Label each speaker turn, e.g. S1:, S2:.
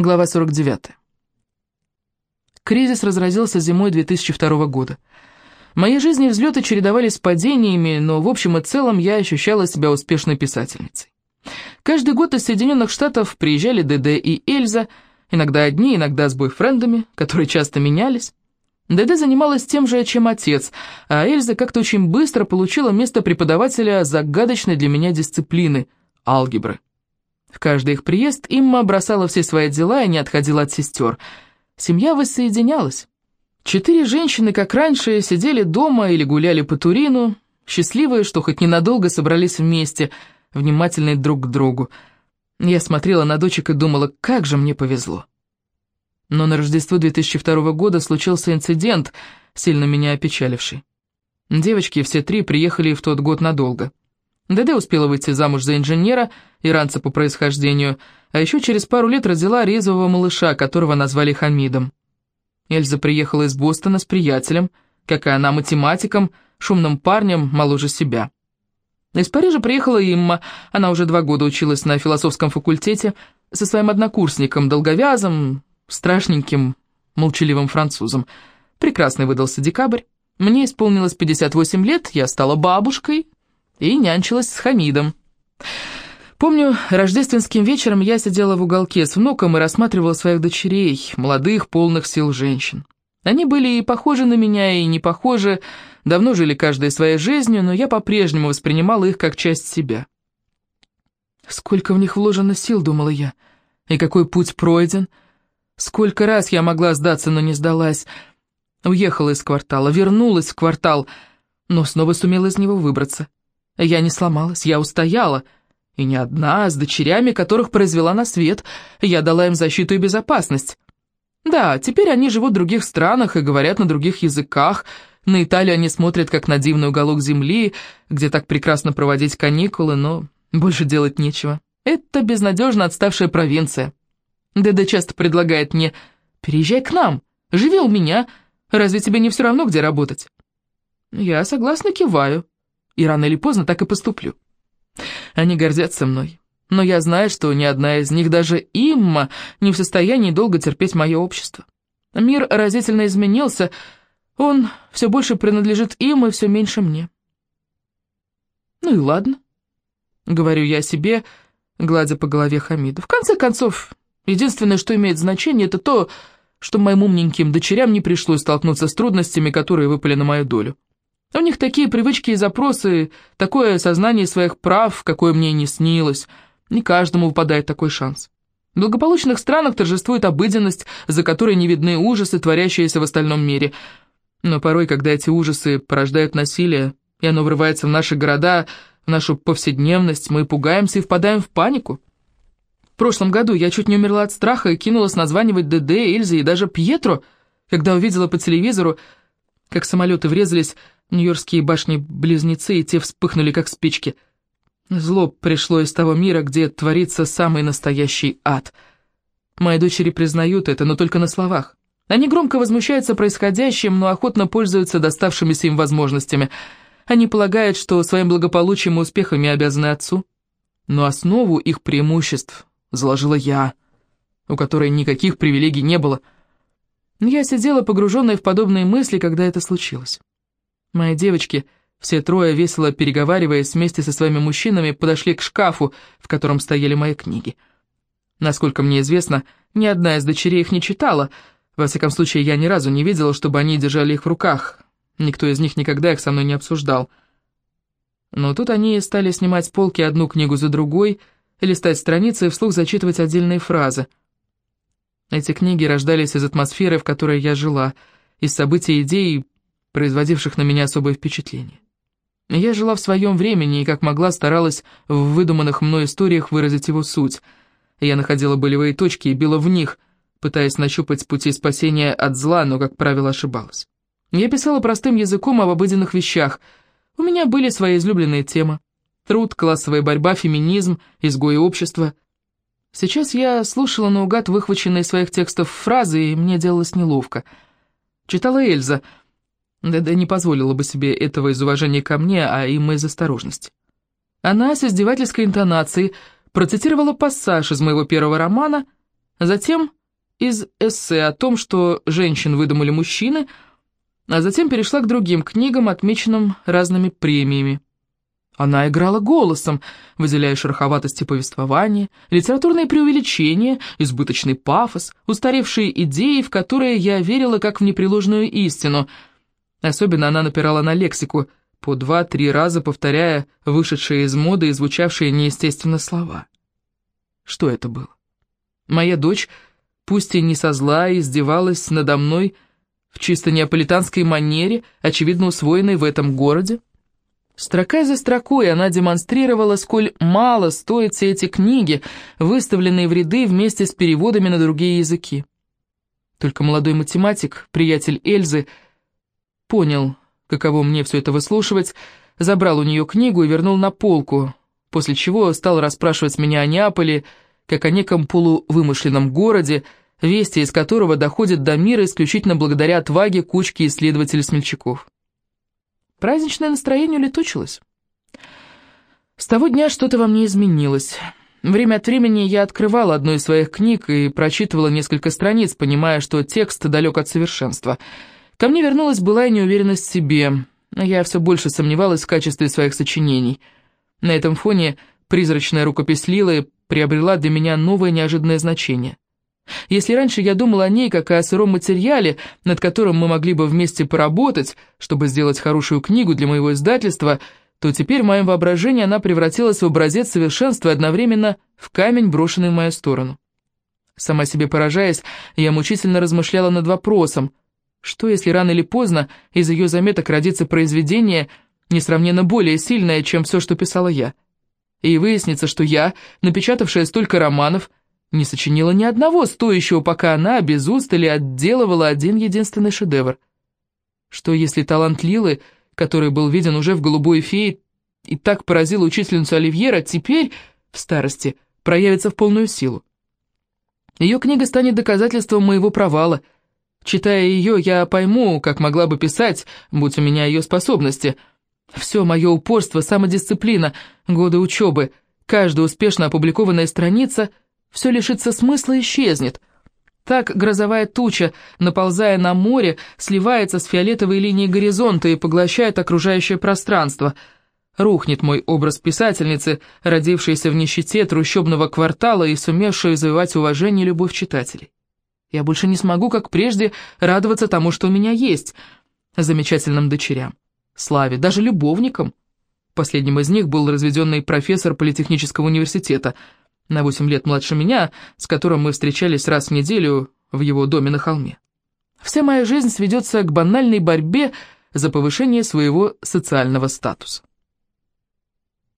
S1: Глава 49. Кризис разразился зимой 2002 года. В моей жизни взлеты чередовались с падениями, но в общем и целом я ощущала себя успешной писательницей. Каждый год из Соединенных Штатов приезжали ДД и Эльза, иногда одни, иногда с бойфрендами, которые часто менялись. ДД занималась тем же, чем отец, а Эльза как-то очень быстро получила место преподавателя загадочной для меня дисциплины – алгебры. В каждый их приезд Имма бросала все свои дела и не отходила от сестер. Семья воссоединялась. Четыре женщины, как раньше, сидели дома или гуляли по Турину, счастливые, что хоть ненадолго собрались вместе, внимательные друг к другу. Я смотрела на дочек и думала, как же мне повезло. Но на Рождество 2002 года случился инцидент, сильно меня опечаливший. Девочки все три приехали в тот год надолго. ДД успела выйти замуж за инженера, иранца по происхождению, а еще через пару лет родила резвого малыша, которого назвали Хамидом. Эльза приехала из Бостона с приятелем, как и она, математиком, шумным парнем, моложе себя. Из Парижа приехала Имма, она уже два года училась на философском факультете со своим однокурсником, долговязым, страшненьким, молчаливым французом. Прекрасный выдался декабрь. Мне исполнилось 58 лет, я стала бабушкой, и нянчилась с Хамидом. Помню, рождественским вечером я сидела в уголке с внуком и рассматривала своих дочерей, молодых, полных сил женщин. Они были и похожи на меня, и не похожи, давно жили каждой своей жизнью, но я по-прежнему воспринимала их как часть себя. Сколько в них вложено сил, думала я, и какой путь пройден. Сколько раз я могла сдаться, но не сдалась. Уехала из квартала, вернулась в квартал, но снова сумела из него выбраться. Я не сломалась, я устояла. И не одна, а с дочерями, которых произвела на свет. Я дала им защиту и безопасность. Да, теперь они живут в других странах и говорят на других языках. На Италию они смотрят как на дивный уголок земли, где так прекрасно проводить каникулы, но больше делать нечего. Это безнадежно отставшая провинция. Деда часто предлагает мне «Переезжай к нам, живи у меня, разве тебе не все равно, где работать?» Я согласно киваю и рано или поздно так и поступлю. Они гордятся мной, но я знаю, что ни одна из них, даже Имма, не в состоянии долго терпеть мое общество. Мир разительно изменился, он все больше принадлежит им и все меньше мне. Ну и ладно, говорю я себе, гладя по голове Хамида. В конце концов, единственное, что имеет значение, это то, что моим умненьким дочерям не пришлось столкнуться с трудностями, которые выпали на мою долю. У них такие привычки и запросы, такое сознание своих прав, какое мне не снилось. Не каждому выпадает такой шанс. В благополучных странах торжествует обыденность, за которой не видны ужасы, творящиеся в остальном мире. Но порой, когда эти ужасы порождают насилие, и оно врывается в наши города, в нашу повседневность, мы пугаемся и впадаем в панику. В прошлом году я чуть не умерла от страха и кинулась названивать ДД, Эльзе и даже Пьетро, когда увидела по телевизору, как самолеты врезались Нью-Йоркские башни-близнецы, и те вспыхнули, как спички. Зло пришло из того мира, где творится самый настоящий ад. Мои дочери признают это, но только на словах. Они громко возмущаются происходящим, но охотно пользуются доставшимися им возможностями. Они полагают, что своим благополучием и успехами обязаны отцу. Но основу их преимуществ заложила я, у которой никаких привилегий не было. Я сидела погруженная в подобные мысли, когда это случилось. Мои девочки, все трое, весело переговариваясь вместе со своими мужчинами, подошли к шкафу, в котором стояли мои книги. Насколько мне известно, ни одна из дочерей их не читала, во всяком случае, я ни разу не видела, чтобы они держали их в руках. Никто из них никогда их со мной не обсуждал. Но тут они стали снимать с полки одну книгу за другой, листать страницы и вслух зачитывать отдельные фразы. Эти книги рождались из атмосферы, в которой я жила, из событий и идей, производивших на меня особое впечатление. Я жила в своем времени и, как могла, старалась в выдуманных мной историях выразить его суть. Я находила болевые точки и била в них, пытаясь нащупать пути спасения от зла, но, как правило, ошибалась. Я писала простым языком об обыденных вещах. У меня были свои излюбленные темы. Труд, классовая борьба, феминизм, изгои общества. Сейчас я слушала наугад выхваченные из своих текстов фразы, и мне делалось неловко. Читала Эльза — Деда не позволила бы себе этого из уважения ко мне, а им из осторожности. Она с издевательской интонацией процитировала пассаж из моего первого романа затем из эссе о том, что женщин выдумали мужчины, а затем перешла к другим книгам, отмеченным разными премиями. Она играла голосом, выделяя шероховатости повествования, литературное преувеличение, избыточный пафос, устаревшие идеи, в которые я верила как в непреложную истину. Особенно она напирала на лексику, по два-три раза повторяя вышедшие из моды и звучавшие неестественно слова. Что это было? Моя дочь, пусть и не со зла, издевалась надо мной в чисто неаполитанской манере, очевидно усвоенной в этом городе. Строка за строкой она демонстрировала, сколь мало стоят все эти книги, выставленные в ряды вместе с переводами на другие языки. Только молодой математик, приятель Эльзы, понял, каково мне все это выслушивать, забрал у нее книгу и вернул на полку, после чего стал расспрашивать меня о Неаполе, как о неком полувымышленном городе, вести из которого доходят до мира исключительно благодаря отваге кучки исследователей-смельчаков. Праздничное настроение улетучилось. С того дня что-то во мне изменилось. Время от времени я открывала одну из своих книг и прочитывала несколько страниц, понимая, что текст далек от совершенства. Ко мне вернулась былая неуверенность в себе, я все больше сомневалась в качестве своих сочинений. На этом фоне призрачная рукопись Лилы приобрела для меня новое неожиданное значение — если раньше я думала о ней как о сыром материале, над которым мы могли бы вместе поработать, чтобы сделать хорошую книгу для моего издательства, то теперь в моем воображении она превратилась в образец совершенства одновременно в камень, брошенный в мою сторону. Сама себе поражаясь, я мучительно размышляла над вопросом, что если рано или поздно из ее заметок родится произведение, несравненно более сильное, чем все, что писала я. И выяснится, что я, напечатавшая столько романов, не сочинила ни одного стоящего, пока она без устали отделывала один единственный шедевр. Что если талант Лилы, который был виден уже в «Голубой фее» и так поразил учительницу Оливьера, теперь, в старости, проявится в полную силу? Ее книга станет доказательством моего провала. Читая ее, я пойму, как могла бы писать, будь у меня ее способности. Все мое упорство, самодисциплина, годы учебы, каждая успешно опубликованная страница — все лишится смысла и исчезнет. Так грозовая туча, наползая на море, сливается с фиолетовой линией горизонта и поглощает окружающее пространство. Рухнет мой образ писательницы, родившейся в нищете трущобного квартала и сумевшей завоевать уважение и любовь читателей. Я больше не смогу, как прежде, радоваться тому, что у меня есть, замечательным дочерям, славе, даже любовникам. Последним из них был разведенный профессор Политехнического университета – на восемь лет младше меня, с которым мы встречались раз в неделю в его доме на холме. Вся моя жизнь сведется к банальной борьбе за повышение своего социального статуса.